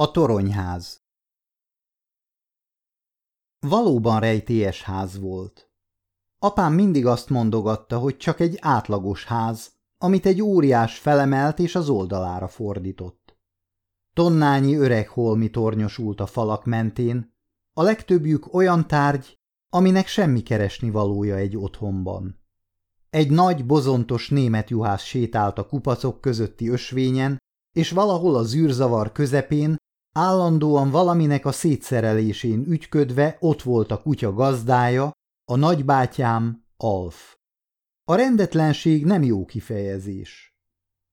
A toronyház Valóban rejtélyes ház volt. Apám mindig azt mondogatta, hogy csak egy átlagos ház, amit egy óriás felemelt és az oldalára fordított. Tonnányi öreg holmi tornyosult a falak mentén, a legtöbbjük olyan tárgy, aminek semmi keresni valója egy otthonban. Egy nagy, bozontos német juhász sétált a kupacok közötti ösvényen, és valahol a zűrzavar közepén, állandóan valaminek a szétszerelésén ügyködve ott volt a kutya gazdája, a nagybátyám, Alf. A rendetlenség nem jó kifejezés.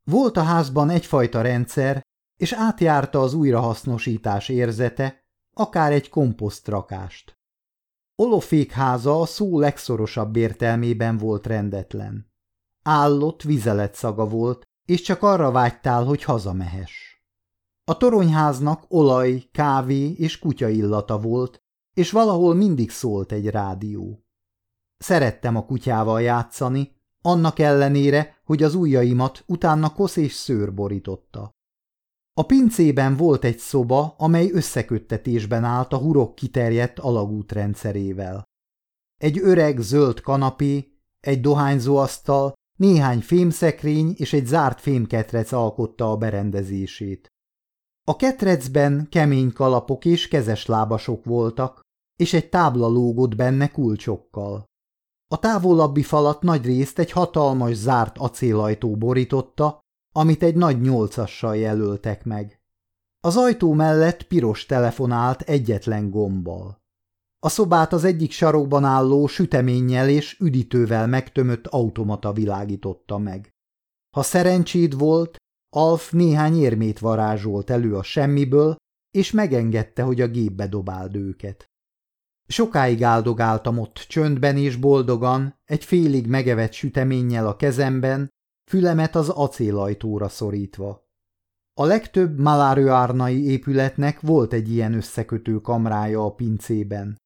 Volt a házban egyfajta rendszer, és átjárta az újrahasznosítás érzete, akár egy komposztrakást. Olofék háza a szó legszorosabb értelmében volt rendetlen. Állott vizelet szaga volt, és csak arra vágytál, hogy hazamehess. A toronyháznak olaj, kávé és kutya illata volt, és valahol mindig szólt egy rádió. Szerettem a kutyával játszani, annak ellenére, hogy az ujjaimat utána kosz és szőr borította. A pincében volt egy szoba, amely összeköttetésben állt a hurok kiterjedt alagút rendszerével. Egy öreg zöld kanapé, egy dohányzóasztal, néhány fémszekrény és egy zárt fémketrec alkotta a berendezését. A ketrecben kemény kalapok és kezes lábasok voltak, és egy tábla lógott benne kulcsokkal. A távolabbi falat nagy részt egy hatalmas zárt acélajtó borította, amit egy nagy nyolcassal jelöltek meg. Az ajtó mellett piros telefonált egyetlen gombbal. A szobát az egyik sarokban álló süteménnyel és üdítővel megtömött automata világította meg. Ha szerencséd volt, Alf néhány érmét varázsolt elő a semmiből, és megengedte, hogy a gépbe dobáld őket. Sokáig áldogáltam ott csöndben és boldogan, egy félig megevett süteménnyel a kezemben, fülemet az acélajtóra szorítva. A legtöbb malárőárnai épületnek volt egy ilyen összekötő kamrája a pincében.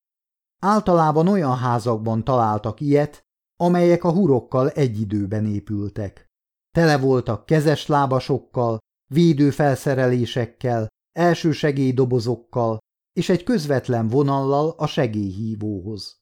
Általában olyan házakban találtak ilyet, amelyek a hurokkal egy időben épültek. Tele voltak kezes lábasokkal, védőfelszerelésekkel, elsősegélydobozokkal és egy közvetlen vonallal a segélyhívóhoz.